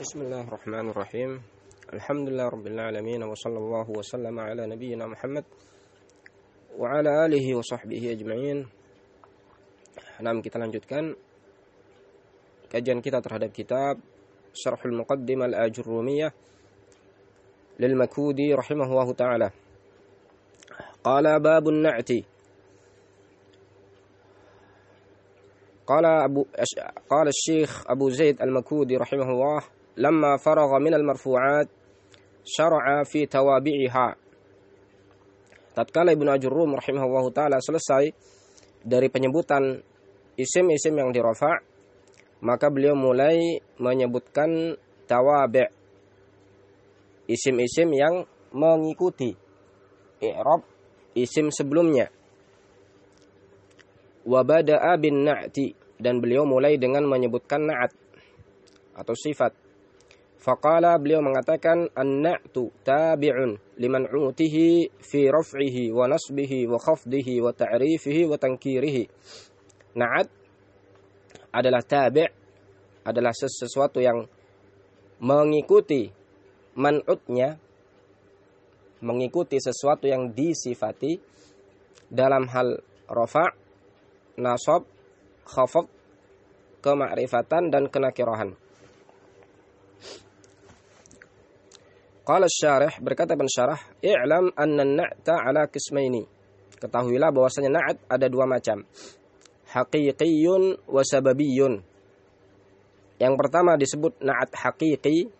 بسم الله الرحمن الرحيم الحمد لله رب العالمين وصلى الله وسلم على نبينا محمد وعلى آله وصحبه أجمعين Nah, kita lanjutkan kajian kita terhadap kitab Syarhul Muqaddimah Al-Ajurrumiyah lil Makudi rahimahullahu taala. Qala babun na'ti. قال أبو قال الشيخ أبو زيد المكودي رحمه الله لما فرغ من المرفوعات شرع في توابعها tatkala Ibnu Ajurrum rahimahullahu taala selesai dari penyebutan isim-isim yang dirofa maka beliau mulai menyebutkan tawabi' isim-isim yang mengikuti i'rab isim sebelumnya wabada'a bin na'ti dan beliau mulai dengan menyebutkan na'at atau sifat. Faqala beliau mengatakan an-na'tu tabi'un liman utihi fi raf'ihi wa nasbihi wa khafdihi wa ta'rifihi wa tankirihi. Na'at adalah tabi' adalah sesuatu yang mengikuti man'utnya mengikuti sesuatu yang disifati dalam hal rafa' nasab, khafad, kemakrifatan dan kenakirahan. Qala syarih berkata pensyarah, "I'lam anna na'ta ala kismaini Ketahuilah bahwasanya na'at ada dua macam. Hakikiyun wa sababiyun. Yang pertama disebut na'at hakiki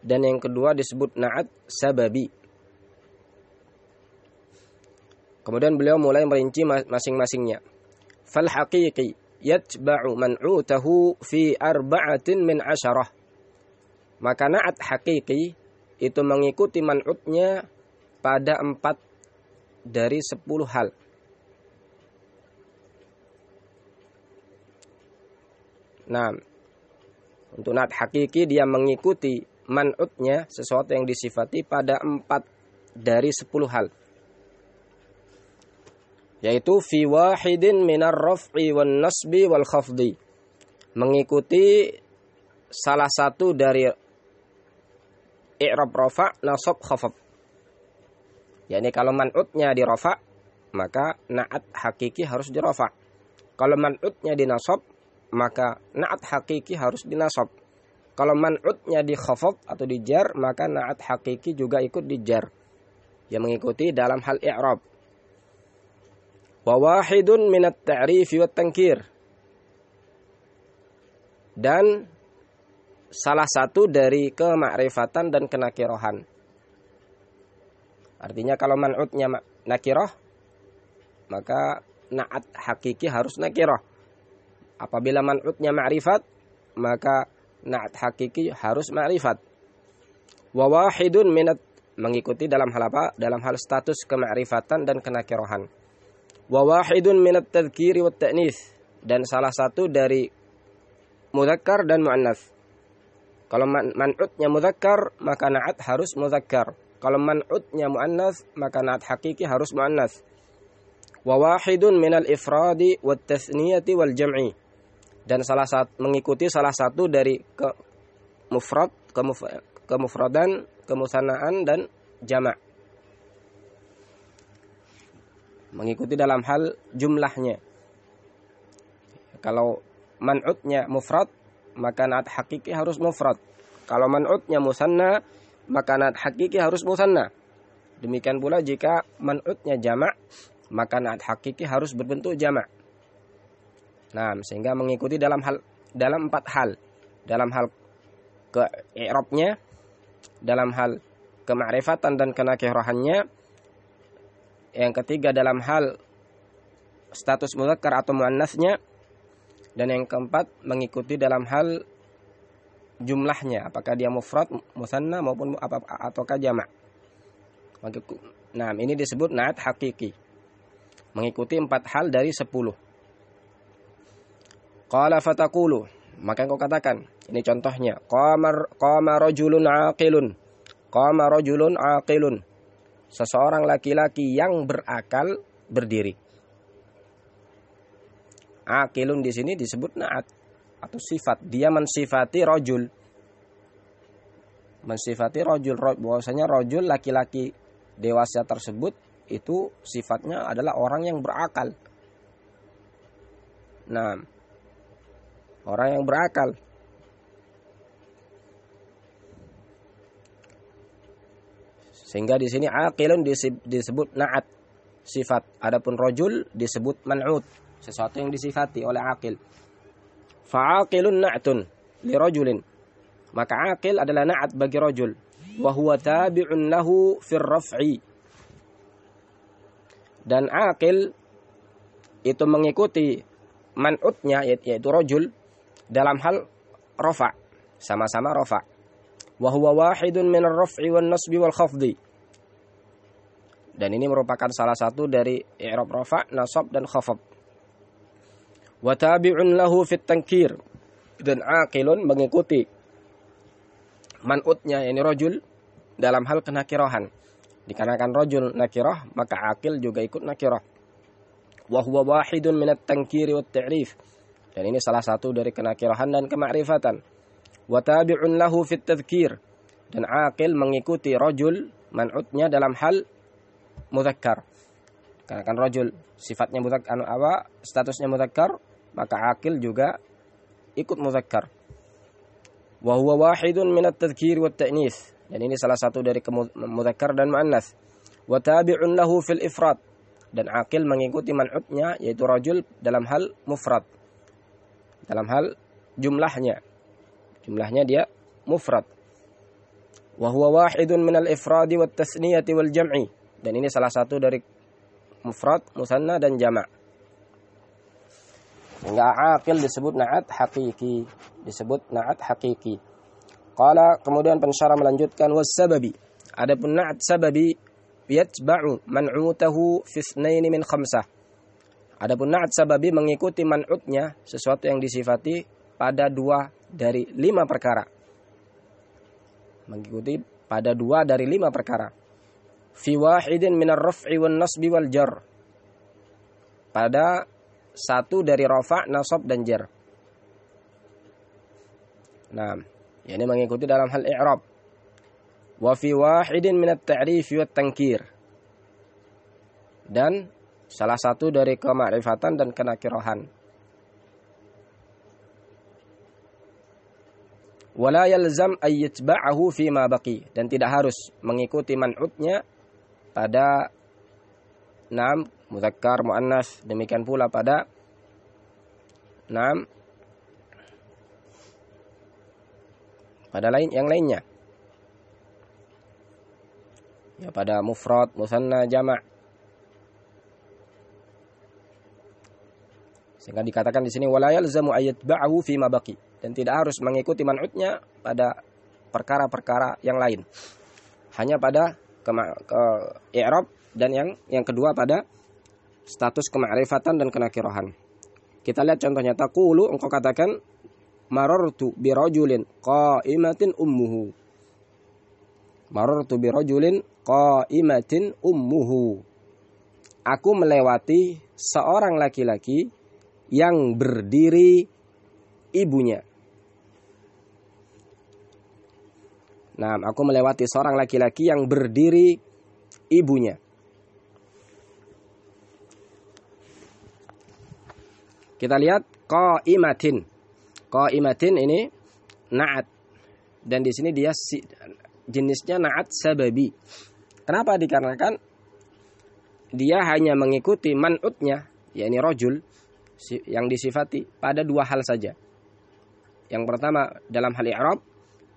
dan yang kedua disebut na'at sababi. Kemudian beliau mulai merinci masing-masingnya. Fal haqiqi yatba'u man'utahu fi arba'atin min asyarah. Maka na'at hakiki itu mengikuti man'utnya pada empat dari sepuluh hal. Nah, untuk naat hakiki dia mengikuti man'utnya sesuatu yang disifati pada empat dari sepuluh hal yaitu fi wahidin minar raf'i wan nasbi wal khafdi mengikuti salah satu dari i'rab rafa nasab khafad yakni kalau man'utnya di rafa maka na'at hakiki harus di rafa. Kalau man'utnya di nasab maka na'at hakiki harus di nasab. Kalau man'utnya di khafad atau di jar maka na'at hakiki juga ikut di jar. Yang mengikuti dalam hal i'rab. Wa wahidun minat ta'rifi wa tankir. Dan salah satu dari kemakrifatan dan kenakirohan. Artinya kalau man'utnya nakiroh maka na'at hakiki harus nakiroh. Apabila man'utnya ma'rifat maka na'at hakiki harus ma'rifat. Wa wahidun minat mengikuti dalam hal apa? Dalam hal status kemakrifatan dan kenakirohan. Wa wahidun minat tadhkiri wa ta'nis dan salah satu dari mudzakkar dan muannas. Kalau man man'utnya mudzakkar maka na'at harus mudzakkar. Kalau man'utnya muannas maka na'at hakiki harus muannas. Wa wahidun minal ifradi wat tasniyati wal jam'i. Dan salah satu mengikuti salah satu dari ke mufrad, kemuf, kemufradan, kemusanaan dan jamak mengikuti dalam hal jumlahnya. Kalau man'utnya mufrad, maka naat hakiki harus mufrad. Kalau man'utnya musanna, maka naat hakiki harus musanna. Demikian pula jika man'utnya jamak, maka naat hakiki harus berbentuk jamak. Nah, sehingga mengikuti dalam hal dalam empat hal. Dalam hal ke i'rabnya, dalam hal kemakrifatan dan kenakirahannya, yang ketiga dalam hal status muzakkar atau muannasnya dan yang keempat mengikuti dalam hal jumlahnya. Apakah dia mufrad musanna maupun apa ataukah jamak nah ini disebut naat hakiki. Mengikuti empat hal dari sepuluh. Qala fatakulu. Maka engkau katakan ini contohnya. Qamar qama rajulun aqilun. Qama rajulun aqilun. Seseorang laki-laki yang berakal berdiri. Akilun di sini disebut naat atau sifat. Dia mensifati rojul. mensifati rojul bahwasanya rojul laki-laki dewasa tersebut itu sifatnya adalah orang yang berakal. Nah, orang yang berakal. Sehingga di sini aqilun disebut na'at sifat. Adapun rojul disebut man'ud, sesuatu yang disifati oleh akil. Fa'aqilun na'tun li rajulin. Maka akil adalah na'at bagi rojul. Wa huwa tabi'un lahu fir raf'i. Dan akil itu mengikuti man'utnya yaitu rojul dalam hal rofa. Sama-sama rofa wa huwa wahidun min ar-raf'i wan nasbi wal khafdi. Dan ini merupakan salah satu dari i'rab rafa, nasab dan khafad. Wa tabi'un lahu fit tankir. Dan aqilun mengikuti man'utnya yani rajul dalam hal kenakirahan. Dikarenakan rajul nakirah, maka akil juga ikut nakirah. Wa huwa wahidun min at-tankiri wat ta'rif. Dan ini salah satu dari kenakirahan dan kemakrifatan wa tabi'un lahu fit tadhkir dan akil mengikuti rajul man'utnya dalam hal mudzakkar karena kan rajul sifatnya mudzakkar anu apa statusnya mudzakkar maka akil juga ikut mudzakkar wa huwa wahidun min at-tadhkir wa ta'nis. Dan ini salah satu dari mudzakkar dan muannas. Wa tabi'un lahu fil ifrad dan akil mengikuti man'utnya yaitu rajul dalam hal mufrad. Dalam hal jumlahnya. Jumlahnya dia mufrad. Wa huwa wahidun minal ifradi wat tasniyati wal jam'i. Dan ini salah satu dari mufrad, musanna dan jama'. Sehingga aqil disebut na'at hakiki. Disebut na'at hakiki. Qala kemudian pensyarah melanjutkan was sababi. Adapun na'at sababi yatba'u man'utahu fi min khamsah. Adapun na'at sababi mengikuti man'utnya sesuatu yang disifati pada dua dari lima perkara. Mengikuti pada dua dari lima perkara. Fi wahidin minar raf'i wan nasbi wal jar. Pada satu dari rafa, nasab dan jar. Nah, ini mengikuti dalam hal i'rab. Wa fi wahidin minat ta'rif wa tankir. Dan salah satu dari kemakrifatan dan kenakirahan. wala yalzam ayyatba'ahu fi ma baqi dan tidak harus mengikuti man'utnya pada nam muzakkar muannas. Demikian pula pada nam pada lain yang lainnya. Ya pada mufrad musanna jama' sehingga dikatakan di sini wala yalzamu ayyatba'ahu fi ma baqi. Dan tidak harus mengikuti man'utnya pada perkara-perkara yang lain. Hanya pada ke, ke i'rab dan yang yang kedua pada status kemakrifatan dan kenakirohan. Kita lihat contohnya taqulu engkau katakan marartu bi rajulin qa'imatin ummuhu. Marartu bi rajulin qa'imatin ummuhu. Aku melewati seorang laki-laki yang berdiri ibunya. Nah, aku melewati seorang laki-laki yang berdiri ibunya. Kita lihat qaimatin. Qaimatin ini na'at. Dan di sini dia jenisnya na'at sababi. Kenapa? Dikarenakan dia hanya mengikuti man'utnya, yakni rojul, yang disifati pada dua hal saja. Yang pertama dalam hal i'rab,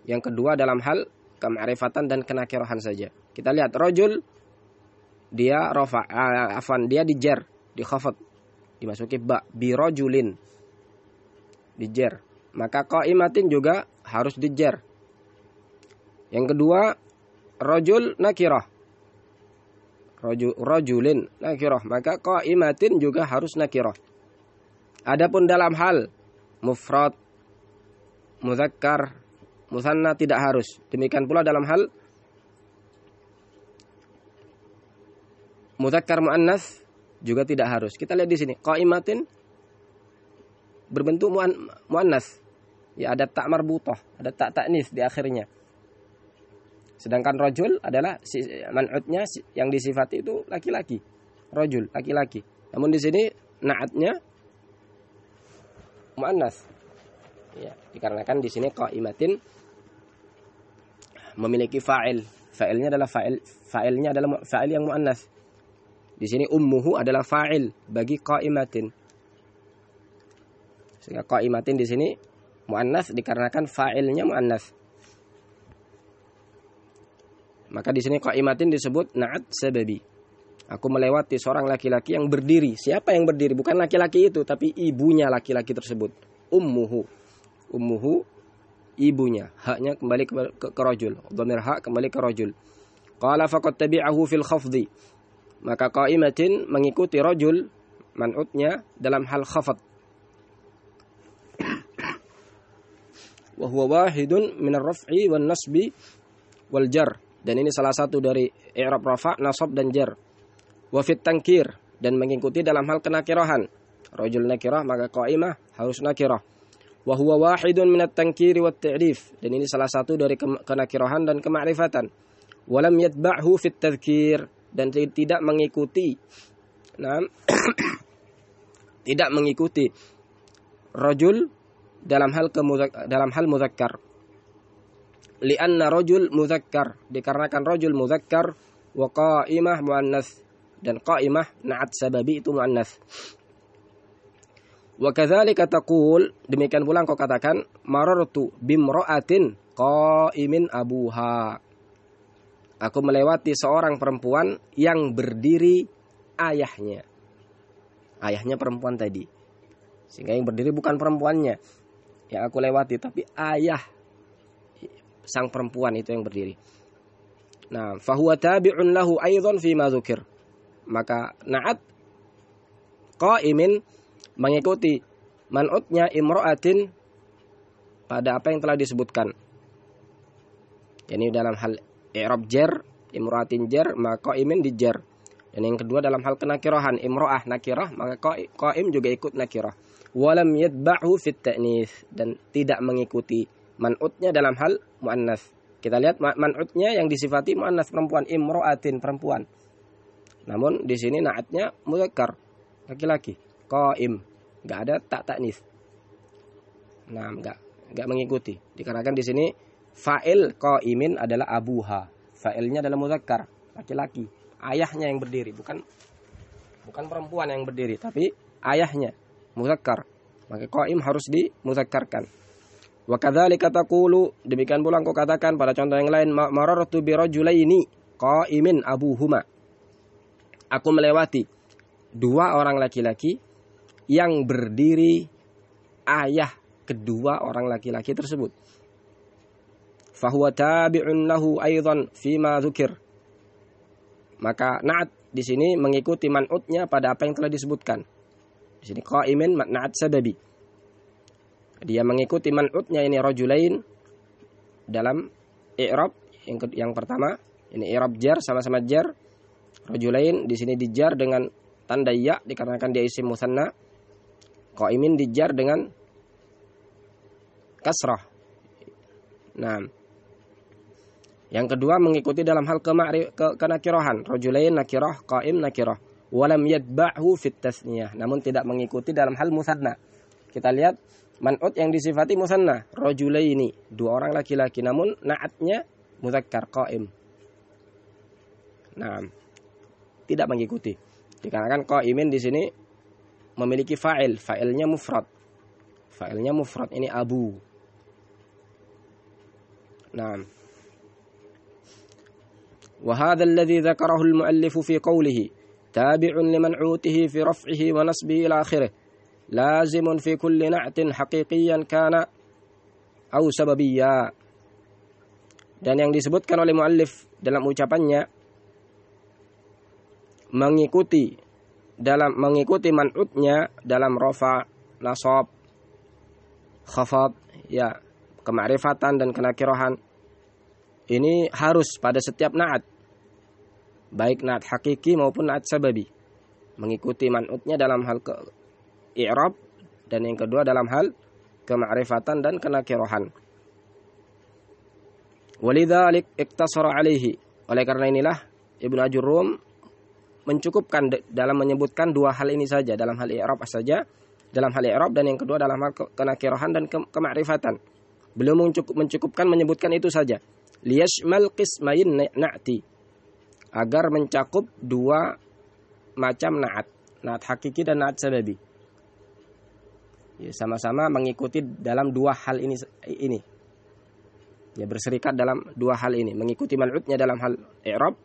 yang kedua dalam hal kemarifatan dan kenakirahan saja. Kita lihat rojul dia rofa uh, afan dia dijer di khafat dimasuki ba bi rojulin dijer. Maka qaimatin juga harus dijer. Yang kedua rojul nakirah. Rojul rojulin nakirah. Maka qaimatin juga harus nakirah. Adapun dalam hal mufrad muzakkar, musanna tidak harus. Demikian pula dalam hal muzakkar muannas juga tidak harus. Kita lihat di sini, qaimatin berbentuk muannas. Ya ada tak marbutoh, ada tak taknis di akhirnya. Sedangkan rojul adalah man'utnya yang disifati itu laki-laki. Rojul, laki-laki. Namun di sini naatnya muannas. Ya, dikarenakan di sini qaimatin memiliki fa'il. Fa'ilnya adalah fa'il fa'ilnya adalah fa'il yang muannas. Di sini ummuhu adalah fa'il bagi qaimatin. Sehingga qaimatin di sini muannas dikarenakan fa'ilnya muannas. Maka di sini qaimatin disebut na'at sababi. Aku melewati seorang laki-laki yang berdiri. Siapa yang berdiri? Bukan laki-laki itu, tapi ibunya laki-laki tersebut. Ummuhu. Ummuhu ibunya. Haknya kembali ke, ke, ke rajul. Dhamir hak kembali ke rajul. Qala faqad tabi'ahu fil khafdi. Maka qaimatin mengikuti rajul man'utnya dalam hal khafad. wa huwa wahidun min ar-raf'i wan nasbi wal jar dan ini salah satu dari i'rab rafa nasab dan jar wa fit tankir dan mengikuti dalam hal kenakirahan rajul nakirah maka qaimah harus nakirah wa huwa wahidun min at-tankir wat ta'rif dan ini salah satu dari kenakirahan dan kemakrifatan. Walam yatba'hu fit tadhkir dan tidak mengikuti nah tidak mengikuti rajul dalam hal dalam hal muzakkar. Lianna rajul muzakkar. Dikarenakan rajul muzakkar wa qa'imah muannas. Dan qa'imah na'at sababi itu muannas. Wa kadzalika taqul demikian pula engkau katakan marartu bimra'atin qa'imin abuha. Aku melewati seorang perempuan yang berdiri ayahnya. Ayahnya perempuan tadi. Sehingga yang berdiri bukan perempuannya, yang aku lewati tapi ayah sang perempuan itu yang berdiri. Nah, fahuwa tabi'un lahu aidan fi ma. Maka na'at qaimin mengikuti man'utnya imra'atin pada apa yang telah disebutkan. Yani dalam hal i'rab jar, imra'atin jar, maka qaimin di jar. Dan yang kedua dalam hal kenakirahan imra'ah nakirah, maka qaim juga ikut nakirah walam yatba'hu fit ta'nis dan tidak mengikuti man'utnya dalam hal muannas. Kita lihat man'utnya yang disifati muannas perempuan imro'atin perempuan. Namun di sini naatnya muzakkar laki-laki qaim enggak ada tak taknis. Nah, enggak enggak mengikuti. Dikarenakan di sini fa'il qaimin adalah abuha. Fa'ilnya adalah muzakkar, laki-laki. Ayahnya yang berdiri, bukan bukan perempuan yang berdiri, tapi ayahnya muzakkar. Maka qaim harus dimuzakkarkan. Wa kadzalika taqulu demikian pula engkau katakan pada contoh yang lain marartu bi rajulaini qaimin abuhuma. Aku melewati dua orang laki-laki yang berdiri ayah kedua orang laki-laki tersebut. Fahuwa tabi'un lahu aidan fima dzukir. Maka na'at di sini mengikuti man'utnya pada apa yang telah disebutkan. Di sini qaimin maknaat sababi. Dia mengikuti man'utnya ini rajulain dalam i'rab yang yang pertama ini i'rab jar sama-sama jar. Rajulain di sini dijar dengan tanda ya dikarenakan dia isim musanna. Qaimin dijar dengan kasrah. Nah, yang kedua mengikuti dalam hal kemari, ke, kenakirohan. Rajulain nakirah, qaim nakirah. Walam yadba'hu fit tasniyah. Namun tidak mengikuti dalam hal musanna. Kita lihat man'ut yang disifati musanna. Rajulaini dua orang laki-laki namun naatnya muzakkar qaim. Nah tidak mengikuti. Dikarenakan qaimin di sini memiliki fa'il fa'ilnya mufrad fa'ilnya mufrad ini abu nah وهذا الذي ذكره المؤلف في قوله تابع لمنعوته في رفعه ونصبه إلى آخره لازم في كل نعت حقيقيا كان أو سببيا dan yang disebutkan oleh muallif dalam ucapannya mengikuti dalam mengikuti man'utnya dalam rofa nasab khafad ya kemakrifatan dan kenakirohan ini harus pada setiap naat. Baik naat hakiki maupun naat sababi. Mengikuti manutnya dalam hal ke i'rab dan yang kedua dalam hal kemakrifatan dan kenakirohan Walidzalik iktasara alaihi. Oleh karena inilah Ibnu Ajurum mencukupkan dalam menyebutkan dua hal ini saja dalam hal i'rab saja dalam hal i'rab dan yang kedua dalam hal kenakirahan dan ke kemakrifatan. Belum mencukup, mencukupkan menyebutkan itu saja. Liyashmal qismain na'ti. Agar mencakup dua macam na'at. Na'at hakiki dan na'at sababi. Ya, sama-sama mengikuti dalam dua hal ini ini. Ya berserikat dalam dua hal ini, mengikuti man'utnya dalam hal i'rab,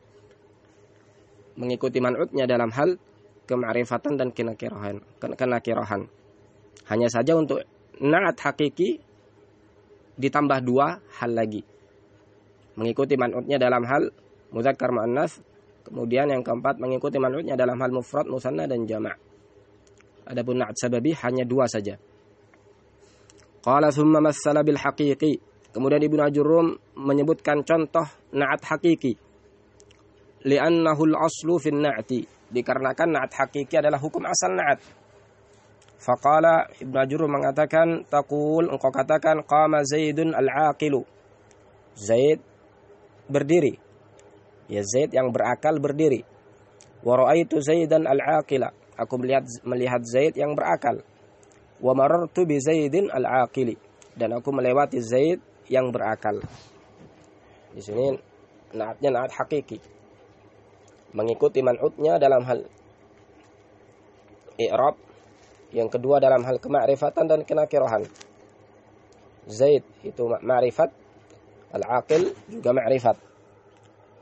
mengikuti man'utnya dalam hal kemarifatan dan kenakirahan. kenakirahan. Hanya saja untuk na'at hakiki ditambah dua hal lagi. Mengikuti man'utnya dalam hal muzakkar muannas, kemudian yang keempat mengikuti man'utnya dalam hal mufrad, musanna dan jama'. Adapun na'at sababi hanya dua saja. Qala thumma bil haqiqi. Kemudian Ibnu Ajurum menyebutkan contoh na'at hakiki. Li'annahu al-aslu fin na'ti. Dikarenakan na'at hakiki adalah hukum asal na'at. Faqala Ibnu Ajurum mengatakan taqul engkau katakan qama Zaidun al-aqilu. Zaid berdiri. Ya Zaid yang berakal berdiri. Wa ra'aitu Zaidan al-aqila Aku melihat melihat Zaid yang berakal. Wa marartu bi Zaidin al-aqili. Dan aku melewati Zaid yang berakal. Di sini naatnya naat hakiki. Mengikuti man'utnya dalam hal i'rab. Yang kedua dalam hal kemakrifatan dan kenakirahan. Zaid itu ma'rifat. Al-aqil juga ma'rifat.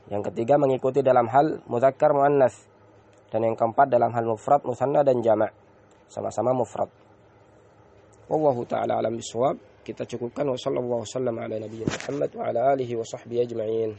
Yang ketiga mengikuti dalam hal muzakkar muannas dan yang keempat dalam hal mufrad, musanna dan jamak. Sama-sama mufrad. Wallahu taala alam bisawab. Kita cukupkan wa sallallahu wasallam ala nabiyina Muhammad wa ala alihi wa sahbihi ajma'in.